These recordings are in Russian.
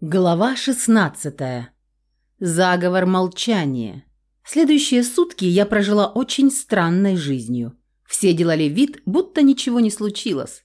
Глава 16. Заговор молчания. Следующие сутки я прожила очень странной жизнью. Все делали вид, будто ничего не случилось.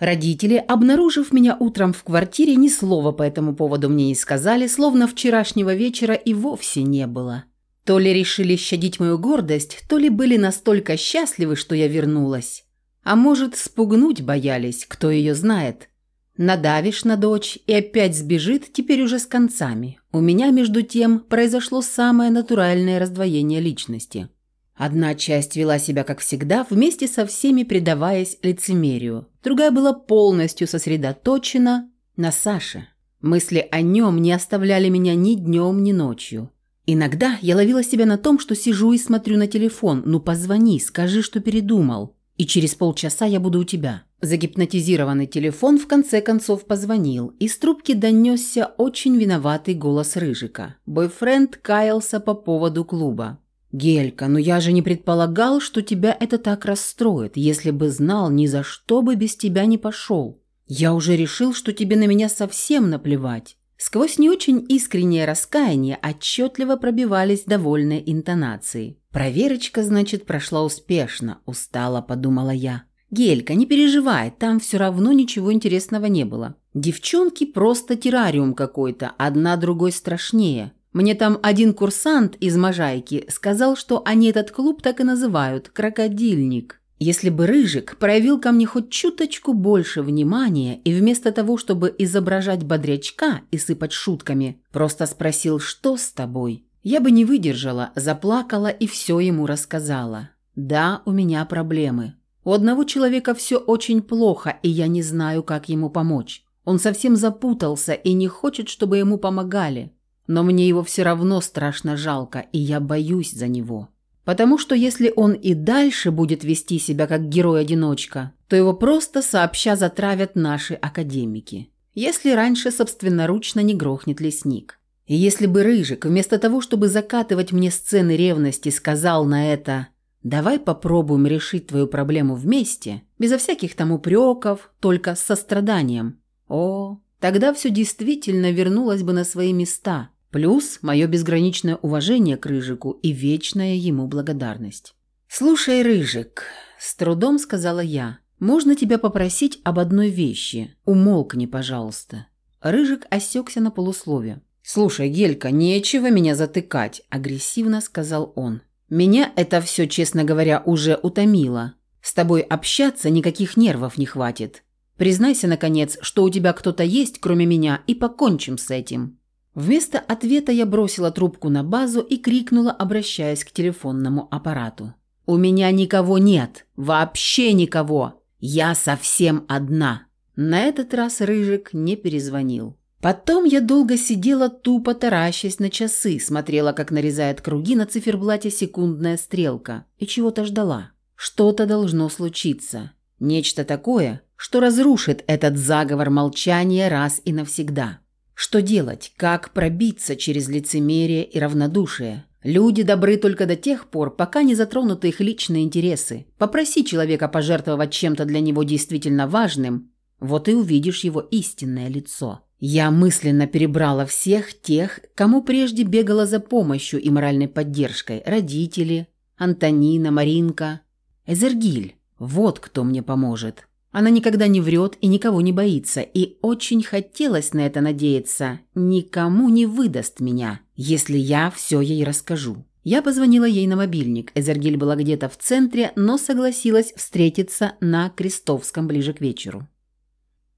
Родители, обнаружив меня утром в квартире, ни слова по этому поводу мне не сказали, словно вчерашнего вечера и вовсе не было. То ли решили щадить мою гордость, то ли были настолько счастливы, что я вернулась. А может, спугнуть боялись, кто ее знает. Надавишь на дочь и опять сбежит, теперь уже с концами. У меня, между тем, произошло самое натуральное раздвоение личности. Одна часть вела себя как всегда, вместе со всеми предаваясь лицемерию. Другая была полностью сосредоточена на Саше. Мысли о нем не оставляли меня ни днем, ни ночью. Иногда я ловила себя на том, что сижу и смотрю на телефон. «Ну позвони, скажи, что передумал. И через полчаса я буду у тебя». Загипнотизированный телефон в конце концов позвонил. Из трубки донесся очень виноватый голос Рыжика. Бойфренд каялся по поводу клуба. «Гелька, ну я же не предполагал, что тебя это так расстроит. Если бы знал, ни за что бы без тебя не пошел. Я уже решил, что тебе на меня совсем наплевать». Сквозь не очень искреннее раскаяние отчетливо пробивались довольные интонации. «Проверочка, значит, прошла успешно», – устало подумала я. «Гелька, не переживай, там все равно ничего интересного не было. Девчонки просто террариум какой-то, одна другой страшнее. Мне там один курсант из Можайки сказал, что они этот клуб так и называют – «Крокодильник». Если бы Рыжик проявил ко мне хоть чуточку больше внимания и вместо того, чтобы изображать бодрячка и сыпать шутками, просто спросил «что с тобой?», я бы не выдержала, заплакала и все ему рассказала. «Да, у меня проблемы. У одного человека все очень плохо, и я не знаю, как ему помочь. Он совсем запутался и не хочет, чтобы ему помогали. Но мне его все равно страшно жалко, и я боюсь за него. Потому что если он и дальше будет вести себя как герой-одиночка, то его просто сообща затравят наши академики. Если раньше собственноручно не грохнет лесник. И если бы Рыжик, вместо того, чтобы закатывать мне сцены ревности, сказал на это Давай попробуем решить твою проблему вместе, безо всяких там упреков, только с состраданием. О, тогда все действительно вернулось бы на свои места. Плюс мое безграничное уважение к Рыжику и вечная ему благодарность. «Слушай, Рыжик», – с трудом сказала я, – «можно тебя попросить об одной вещи? Умолкни, пожалуйста». Рыжик осекся на полуслове. «Слушай, Гелька, нечего меня затыкать», – агрессивно сказал он. Меня это все, честно говоря, уже утомило. С тобой общаться никаких нервов не хватит. Признайся, наконец, что у тебя кто-то есть, кроме меня, и покончим с этим». Вместо ответа я бросила трубку на базу и крикнула, обращаясь к телефонному аппарату. «У меня никого нет. Вообще никого. Я совсем одна». На этот раз Рыжик не перезвонил. Потом я долго сидела тупо таращась на часы, смотрела, как нарезает круги на циферблате секундная стрелка, и чего-то ждала. Что-то должно случиться. Нечто такое, что разрушит этот заговор молчания раз и навсегда. Что делать? Как пробиться через лицемерие и равнодушие? Люди добры только до тех пор, пока не затронуты их личные интересы. Попроси человека пожертвовать чем-то для него действительно важным, вот и увидишь его истинное лицо. Я мысленно перебрала всех тех, кому прежде бегала за помощью и моральной поддержкой. Родители, Антонина, Маринка, Эзергиль. Вот кто мне поможет. Она никогда не врет и никого не боится, и очень хотелось на это надеяться. Никому не выдаст меня, если я все ей расскажу. Я позвонила ей на мобильник. Эзергиль была где-то в центре, но согласилась встретиться на Крестовском ближе к вечеру.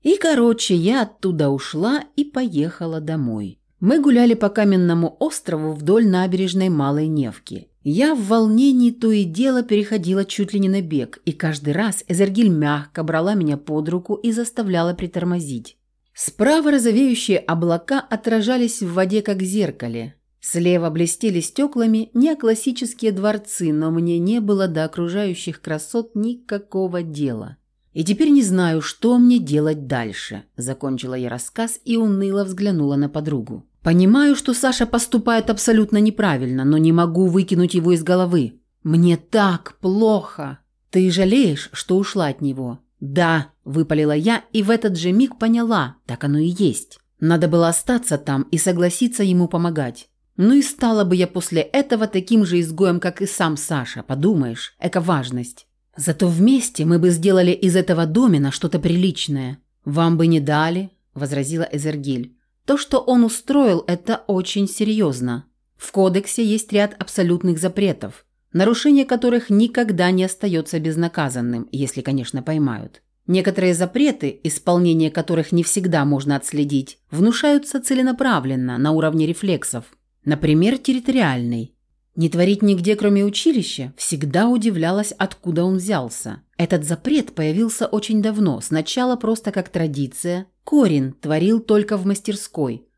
И, короче, я оттуда ушла и поехала домой. Мы гуляли по каменному острову вдоль набережной Малой Невки. Я в волнении то и дело переходила чуть ли не на бег, и каждый раз Эзергиль мягко брала меня под руку и заставляла притормозить. Справа розовеющие облака отражались в воде, как зеркале. Слева блестели стеклами неоклассические дворцы, но мне не было до окружающих красот никакого дела. И теперь не знаю, что мне делать дальше», – закончила я рассказ и уныло взглянула на подругу. «Понимаю, что Саша поступает абсолютно неправильно, но не могу выкинуть его из головы. Мне так плохо. Ты жалеешь, что ушла от него?» «Да», – выпалила я и в этот же миг поняла, так оно и есть. Надо было остаться там и согласиться ему помогать. Ну и стала бы я после этого таким же изгоем, как и сам Саша, подумаешь, эко-важность. Зато вместе мы бы сделали из этого домена что-то приличное. Вам бы не дали, возразила Эзергиль. То, что он устроил, это очень серьезно. В кодексе есть ряд абсолютных запретов, нарушение которых никогда не остается безнаказанным, если, конечно, поймают. Некоторые запреты, исполнение которых не всегда можно отследить, внушаются целенаправленно, на уровне рефлексов. Например, территориальный. Не творить нигде, кроме училища, всегда удивлялась, откуда он взялся. Этот запрет появился очень давно, сначала просто как традиция. Корин творил только в мастерской.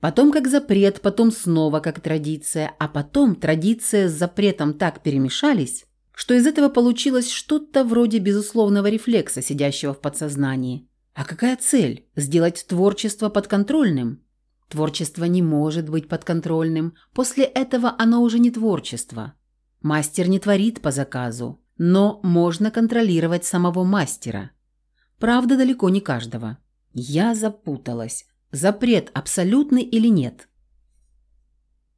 Потом как запрет, потом снова как традиция, а потом традиция с запретом так перемешались, что из этого получилось что-то вроде безусловного рефлекса, сидящего в подсознании. А какая цель? Сделать творчество подконтрольным? Творчество не может быть подконтрольным. После этого оно уже не творчество. Мастер не творит по заказу, но можно контролировать самого мастера. Правда, далеко не каждого. Я запуталась. Запрет абсолютный или нет?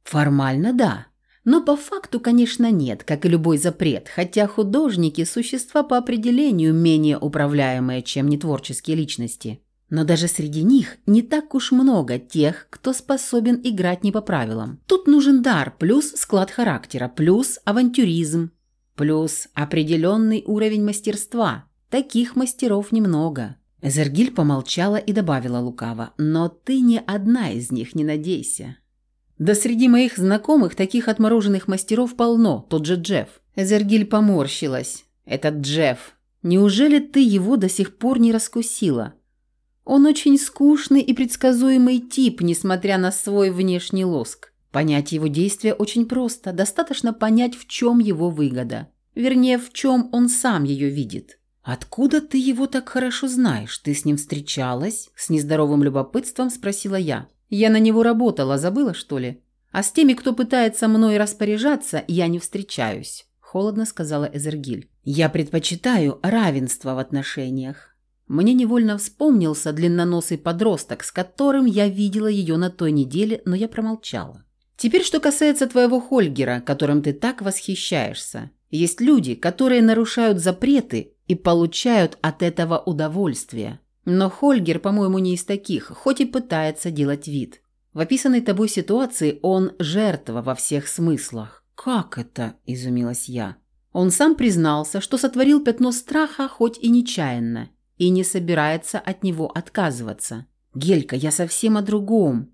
Формально да. Но по факту, конечно, нет, как и любой запрет, хотя художники – существа по определению менее управляемые, чем нетворческие личности. Но даже среди них не так уж много тех, кто способен играть не по правилам. Тут нужен дар, плюс склад характера, плюс авантюризм, плюс определенный уровень мастерства. Таких мастеров немного. Эзергиль помолчала и добавила лукаво, «Но ты не одна из них, не надейся». «Да среди моих знакомых таких отмороженных мастеров полно, тот же Джефф». Эзергиль поморщилась. «Этот Джефф. Неужели ты его до сих пор не раскусила?» Он очень скучный и предсказуемый тип, несмотря на свой внешний лоск. Понять его действия очень просто, достаточно понять, в чем его выгода. Вернее, в чем он сам ее видит. «Откуда ты его так хорошо знаешь? Ты с ним встречалась?» С нездоровым любопытством спросила я. «Я на него работала, забыла, что ли? А с теми, кто пытается мной распоряжаться, я не встречаюсь», – холодно сказала Эзергиль. «Я предпочитаю равенство в отношениях. Мне невольно вспомнился длинноносый подросток, с которым я видела ее на той неделе, но я промолчала. Теперь, что касается твоего Хольгера, которым ты так восхищаешься. Есть люди, которые нарушают запреты и получают от этого удовольствие. Но Хольгер, по-моему, не из таких, хоть и пытается делать вид. В описанной тобой ситуации он жертва во всех смыслах. «Как это?» – изумилась я. Он сам признался, что сотворил пятно страха, хоть и нечаянно, и не собирается от него отказываться. «Гелька, я совсем о другом».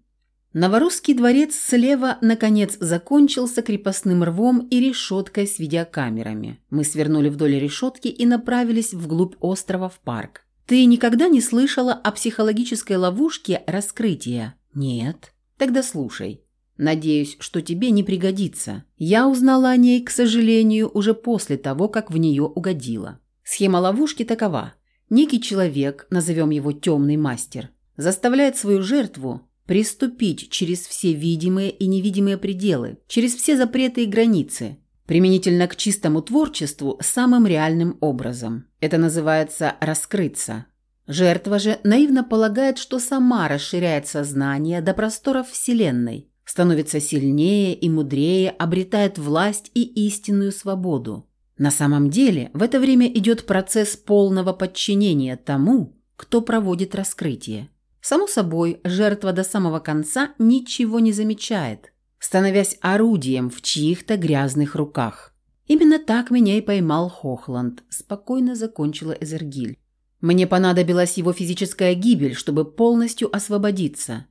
Новорусский дворец слева, наконец, закончился крепостным рвом и решеткой с видеокамерами. Мы свернули вдоль решетки и направились вглубь острова в парк. «Ты никогда не слышала о психологической ловушке раскрытия?» «Нет». «Тогда слушай. Надеюсь, что тебе не пригодится. Я узнала о ней, к сожалению, уже после того, как в нее угодила. Схема ловушки такова. Некий человек, назовем его темный мастер, заставляет свою жертву приступить через все видимые и невидимые пределы, через все запреты и границы, применительно к чистому творчеству самым реальным образом. Это называется «раскрыться». Жертва же наивно полагает, что сама расширяет сознание до просторов Вселенной, становится сильнее и мудрее, обретает власть и истинную свободу. На самом деле, в это время идет процесс полного подчинения тому, кто проводит раскрытие. Само собой, жертва до самого конца ничего не замечает, становясь орудием в чьих-то грязных руках. Именно так меня и поймал Хохланд, спокойно закончила Эзергиль. Мне понадобилась его физическая гибель, чтобы полностью освободиться.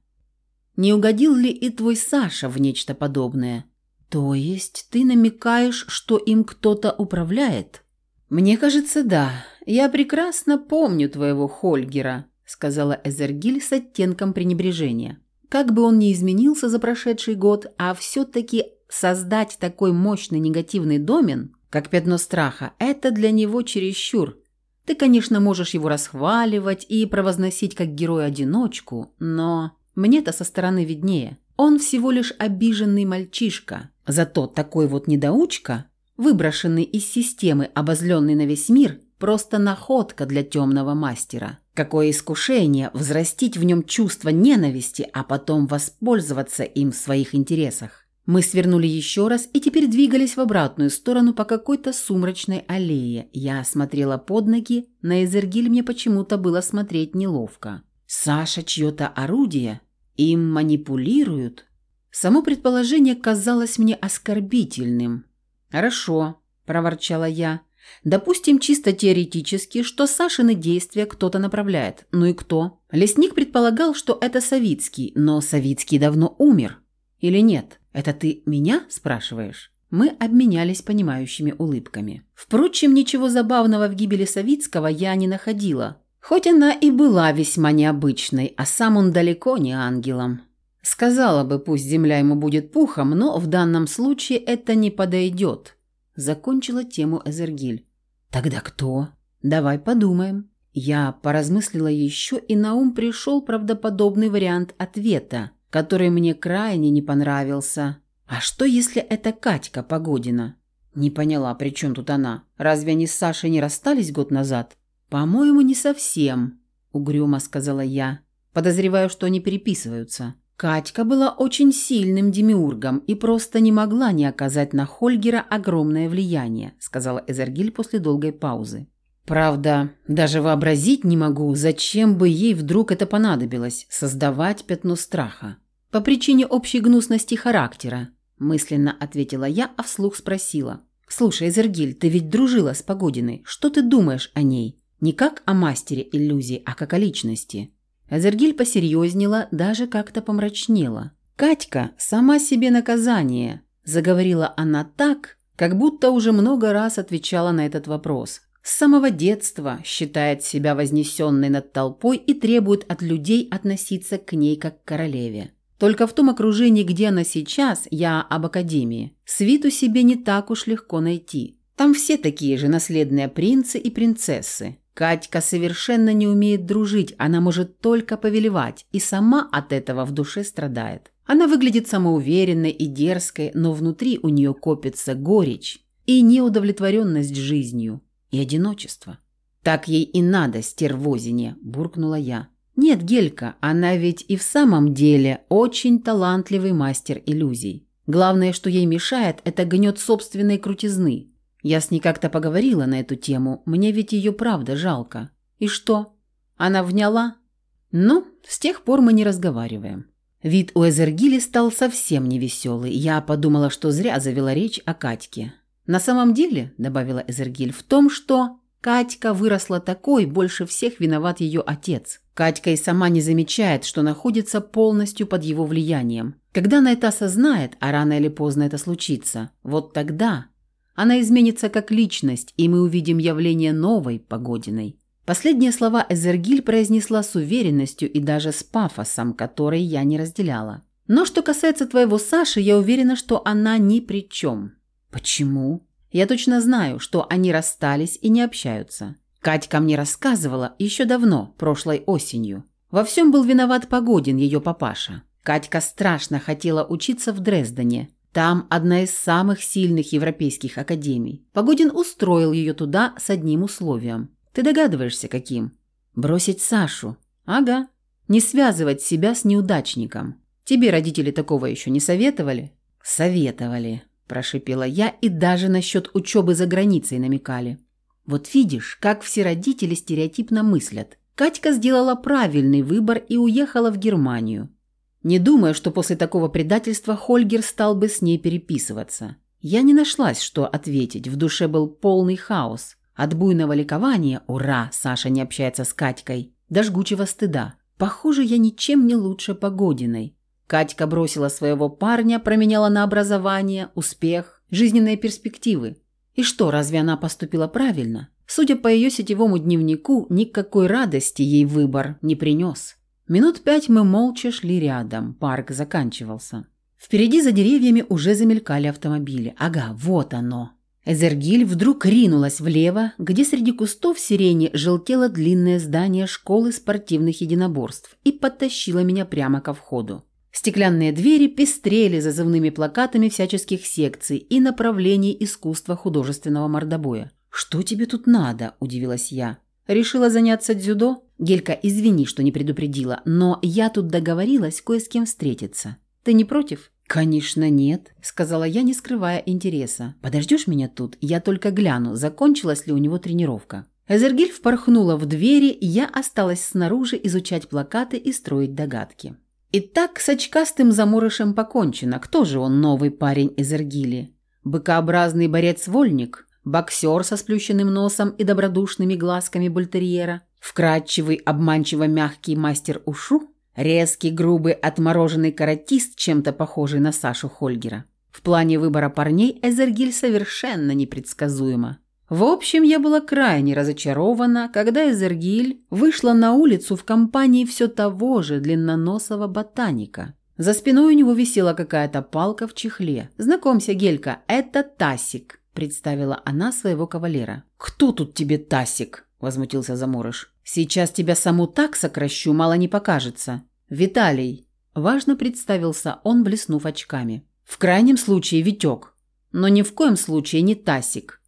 Не угодил ли и твой Саша в нечто подобное? «То есть ты намекаешь, что им кто-то управляет?» «Мне кажется, да. Я прекрасно помню твоего Хольгера», сказала Эзергиль с оттенком пренебрежения. Как бы он ни изменился за прошедший год, а все-таки создать такой мощный негативный домен, как пятно страха, это для него чересчур. Ты, конечно, можешь его расхваливать и провозносить как героя-одиночку, но мне-то со стороны виднее. Он всего лишь обиженный мальчишка, Зато такой вот недоучка, выброшенный из системы, обозленный на весь мир, просто находка для темного мастера. Какое искушение взрастить в нем чувство ненависти, а потом воспользоваться им в своих интересах. Мы свернули еще раз и теперь двигались в обратную сторону по какой-то сумрачной аллее. Я смотрела под ноги, на Эзергиль мне почему-то было смотреть неловко. Саша чье-то орудие? Им манипулируют? Само предположение казалось мне оскорбительным. «Хорошо», – проворчала я. «Допустим чисто теоретически, что Сашины действия кто-то направляет. Ну и кто?» Лесник предполагал, что это Савицкий, но Савицкий давно умер. Или нет? Это ты меня спрашиваешь? Мы обменялись понимающими улыбками. Впрочем, ничего забавного в гибели Савицкого я не находила. Хоть она и была весьма необычной, а сам он далеко не ангелом. Сказала бы, пусть земля ему будет пухом, но в данном случае это не подойдет. Закончила тему Эзергиль. Тогда кто? Давай подумаем. Я поразмыслила еще, и на ум пришел правдоподобный вариант ответа, который мне крайне не понравился. А что, если это Катька Погодина? Не поняла, при чем тут она? Разве они с Сашей не расстались год назад? «По-моему, не совсем», – угрюмо сказала я. «Подозреваю, что они переписываются». Катька была очень сильным демиургом и просто не могла не оказать на Хольгера огромное влияние, сказала Эзергиль после долгой паузы. Правда, даже вообразить не могу, зачем бы ей вдруг это понадобилось – создавать пятно страха. По причине общей гнусности характера, мысленно ответила я, а вслух спросила. «Слушай, Эзергиль, ты ведь дружила с Погодиной. Что ты думаешь о ней? Не как о мастере иллюзий, а как о личности». Азергиль посерьезнела, даже как-то помрачнела. «Катька – сама себе наказание», – заговорила она так, как будто уже много раз отвечала на этот вопрос. С самого детства считает себя вознесенной над толпой и требует от людей относиться к ней как к королеве. Только в том окружении, где она сейчас, я об академии, свиту себе не так уж легко найти. Там все такие же наследные принцы и принцессы. Катька совершенно не умеет дружить, она может только повелевать, и сама от этого в душе страдает. Она выглядит самоуверенной и дерзкой, но внутри у нее копится горечь и неудовлетворенность жизнью, и одиночество. «Так ей и надо, стервозине», – буркнула я. «Нет, Гелька, она ведь и в самом деле очень талантливый мастер иллюзий. Главное, что ей мешает, это гнет собственной крутизны. Я с ней как-то поговорила на эту тему, мне ведь ее правда жалко. И что? Она вняла? Ну, с тех пор мы не разговариваем. Вид у Эзергили стал совсем невеселый. Я подумала, что зря завела речь о Катьке. На самом деле, добавила Эзергиль, в том, что Катька выросла такой, больше всех виноват ее отец. Катька и сама не замечает, что находится полностью под его влиянием. Когда она это осознает, а рано или поздно это случится, вот тогда она изменится как личность, и мы увидим явление новой Погодиной. Последние слова Эзергиль произнесла с уверенностью и даже с пафосом, который я не разделяла. Но что касается твоего Саши, я уверена, что она ни при чем. Почему? Я точно знаю, что они расстались и не общаются. Катька мне рассказывала еще давно, прошлой осенью. Во всем был виноват Погодин, ее папаша. Катька страшно хотела учиться в Дрездене, там одна из самых сильных европейских академий. Погодин устроил ее туда с одним условием. Ты догадываешься, каким? Бросить Сашу. Ага. Не связывать себя с неудачником. Тебе родители такого еще не советовали? Советовали, прошипела я и даже насчет учебы за границей намекали. Вот видишь, как все родители стереотипно мыслят. Катька сделала правильный выбор и уехала в Германию. Не думаю, что после такого предательства Хольгер стал бы с ней переписываться. Я не нашлась, что ответить. В душе был полный хаос. От буйного ликования «Ура! Саша не общается с Катькой!» до жгучего стыда. Похоже, я ничем не лучше Погодиной. Катька бросила своего парня, променяла на образование, успех, жизненные перспективы. И что, разве она поступила правильно? Судя по ее сетевому дневнику, никакой радости ей выбор не принес. Минут пять мы молча шли рядом, парк заканчивался. Впереди за деревьями уже замелькали автомобили. Ага, вот оно. Эзергиль вдруг ринулась влево, где среди кустов сирени желтело длинное здание школы спортивных единоборств и подтащила меня прямо ко входу. Стеклянные двери пестрели зазывными плакатами всяческих секций и направлений искусства художественного мордобоя. «Что тебе тут надо?» – удивилась я. «Решила заняться дзюдо?» «Гелька, извини, что не предупредила, но я тут договорилась кое с кем встретиться. Ты не против?» «Конечно нет», – сказала я, не скрывая интереса. «Подождешь меня тут? Я только гляну, закончилась ли у него тренировка». Эзергиль впорхнула в двери, я осталась снаружи изучать плакаты и строить догадки. Итак, с очкастым заморышем покончено. Кто же он, новый парень Эзергили? Быкообразный борец-вольник? Боксер со сплющенным носом и добродушными глазками бультерьера? Вкрадчивый, обманчиво мягкий мастер ушу? Резкий, грубый, отмороженный каратист, чем-то похожий на Сашу Хольгера? В плане выбора парней Эзергиль совершенно непредсказуема. В общем, я была крайне разочарована, когда Эзергиль вышла на улицу в компании все того же длинноносого ботаника. За спиной у него висела какая-то палка в чехле. «Знакомься, Гелька, это Тасик», – представила она своего кавалера. «Кто тут тебе Тасик?» – возмутился Заморыш. «Сейчас тебя саму так сокращу, мало не покажется». «Виталий», – важно представился он, блеснув очками. «В крайнем случае Витек, но ни в коем случае не Тасик».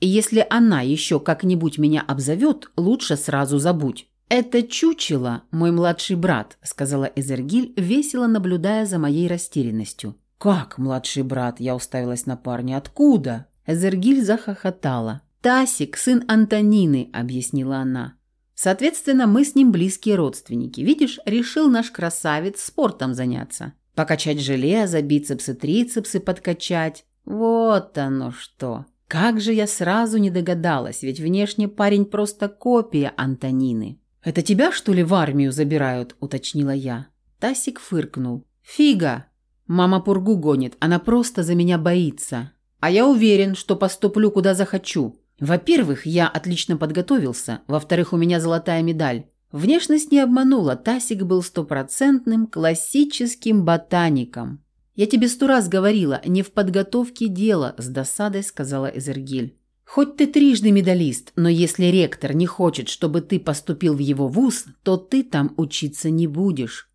И если она еще как-нибудь меня обзовет, лучше сразу забудь. «Это чучело, мой младший брат», – сказала Эзергиль, весело наблюдая за моей растерянностью. «Как, младший брат?» – я уставилась на парня. «Откуда?» Эзергиль захохотала. «Тасик, сын Антонины», – объяснила она. «Соответственно, мы с ним близкие родственники. Видишь, решил наш красавец спортом заняться. Покачать железо, бицепсы-трицепсы подкачать. Вот оно что!» Как же я сразу не догадалась, ведь внешне парень просто копия Антонины. «Это тебя, что ли, в армию забирают?» – уточнила я. Тасик фыркнул. «Фига! Мама пургу гонит, она просто за меня боится. А я уверен, что поступлю, куда захочу. Во-первых, я отлично подготовился. Во-вторых, у меня золотая медаль. Внешность не обманула, Тасик был стопроцентным классическим ботаником. «Я тебе сто раз говорила, не в подготовке дело», – с досадой сказала Эзергиль. «Хоть ты трижды медалист, но если ректор не хочет, чтобы ты поступил в его вуз, то ты там учиться не будешь».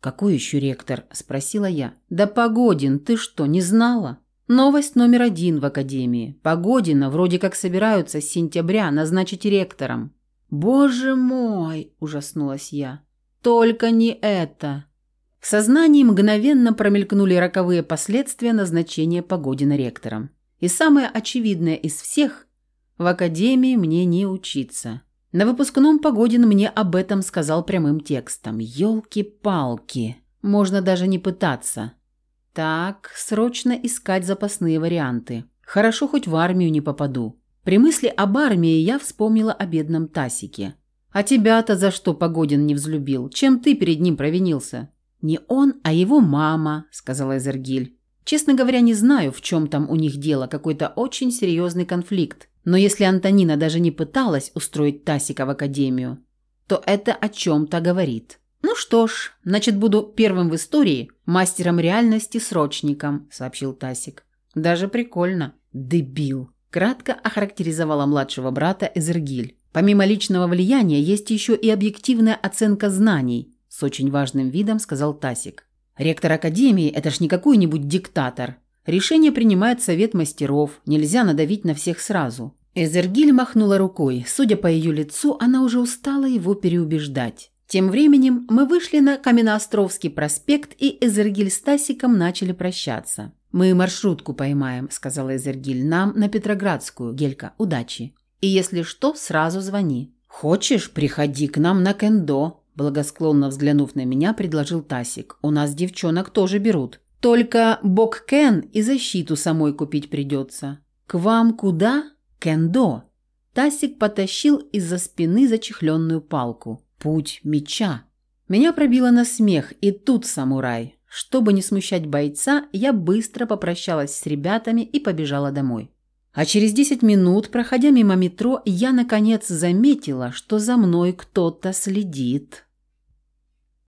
«Какой еще ректор?» – спросила я. «Да Погодин, ты что, не знала?» Новость номер один в академии. Погодина вроде как собираются с сентября назначить ректором. «Боже мой!» – ужаснулась я. «Только не это!» В сознании мгновенно промелькнули роковые последствия назначения Погодина ректором. И самое очевидное из всех – в академии мне не учиться. На выпускном Погодин мне об этом сказал прямым текстом. Ёлки-палки. Можно даже не пытаться. Так, срочно искать запасные варианты. Хорошо, хоть в армию не попаду. При мысли об армии я вспомнила о бедном Тасике. А тебя-то за что Погодин не взлюбил? Чем ты перед ним провинился? «Не он, а его мама», – сказала Эзергиль. «Честно говоря, не знаю, в чем там у них дело, какой-то очень серьезный конфликт. Но если Антонина даже не пыталась устроить Тасика в академию, то это о чем-то говорит». «Ну что ж, значит, буду первым в истории мастером реальности срочником», – сообщил Тасик. «Даже прикольно». «Дебил», – кратко охарактеризовала младшего брата Эзергиль. «Помимо личного влияния есть еще и объективная оценка знаний – с очень важным видом сказал Тасик. Ректор академии – это ж не какой-нибудь диктатор. Решение принимает совет мастеров, нельзя надавить на всех сразу. Эзергиль махнула рукой. Судя по ее лицу, она уже устала его переубеждать. Тем временем мы вышли на Каменноостровский проспект, и Эзергиль с Тасиком начали прощаться. «Мы маршрутку поймаем», – сказала Эзергиль. «Нам на Петроградскую. Гелька, удачи. И если что, сразу звони». «Хочешь, приходи к нам на кендо», Благосклонно взглянув на меня, предложил Тасик. «У нас девчонок тоже берут. Только бок-кен и защиту самой купить придется». «К вам куда?» «Кендо». Тасик потащил из-за спины зачехленную палку. «Путь меча». Меня пробило на смех, и тут самурай. Чтобы не смущать бойца, я быстро попрощалась с ребятами и побежала домой. А через 10 минут, проходя мимо метро, я наконец заметила, что за мной кто-то следит.